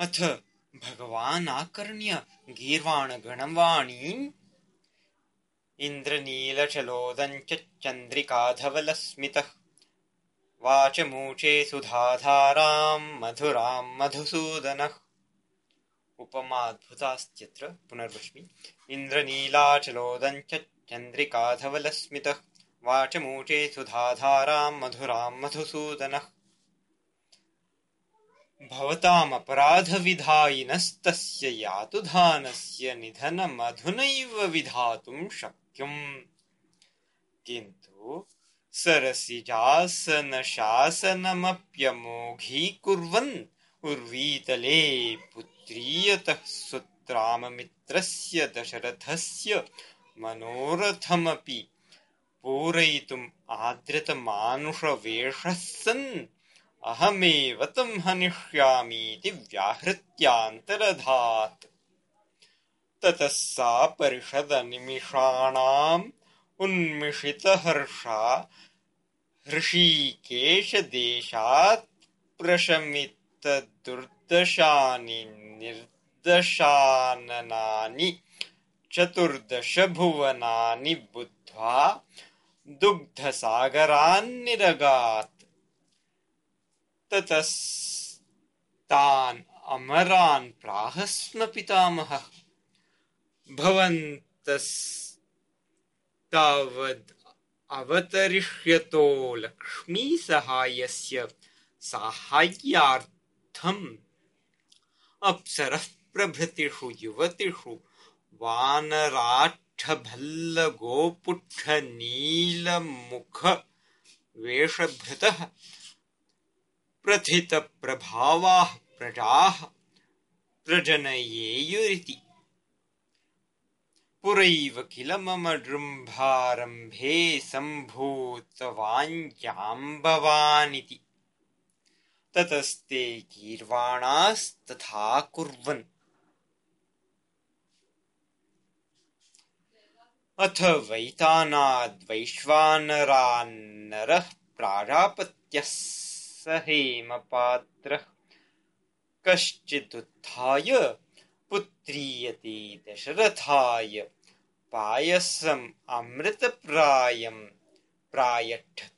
अथ भगवानाकर्ण्य गीर्वाणगणवाणीम् इन्द्रनीलचलोदञ्चन्द्रिकाधवलस्मितः वाचमूचे सुधाधाराम् मधुराम् मधुसूदनः। उपमाद्भुतास्त्यत्र पुनर्वश्मि इन्द्रनीलाचलोदञ्चन्द्रिकाधवलस्मितः वाचमूचे सुधाधाराम् मधुराम् मधुसूदनः भवतामपराधविधायिनस्तस्य यातुधानस्य निधनमधुनैव विधातुं शक्यम्। किन्तु सरसिजासनशासनमप्यमोघीकुर्वन् उर्वीतले पुत्रीयतः सुत्राममित्रस्य दशरथस्य मनोरथमपि पूरयितुम् आद्रतमानुषवेषः सन् अहमेव तं हनिष्यामीति व्याहृत्यान्तरधात् ततः सा परिषदनिमिषाणाम् उन्मिषितहर्षा हृषीकेशदेशात् प्रशमितदुर्दशानि निर्दशाननानि चतुर्दशभुवनानि बुद्ध्वा दुग्धसागरान्निरगात् ततस्तान् अमरान् प्राहस्म पितामहः भवन्तस्तावद् अवतरिष्यतो लक्ष्मीसहायस्य साहाय्यार्थम्। अप्सरः प्रभृतिषु युवतिषु वानराक्षभल्लगोपुच्छनीलमुखवेषभृतः प्रथितप्रभावाः प्रजाः प्रजनयेयुरिति पुरैव किल मम जृम्भारम्भे सम्भूतवाञ्जाम्बवानिति ततस्ते गीर्वाणास्तथा कुर्वन्। अथ वैतानाद्वैश्वानरान्नरः प्राजापत्यः हेमपात्रः। कश्चिदुत्थाय पुत्रीयते दशरथाय। पायसम् अमृतप्रायम् प्रायच्छत्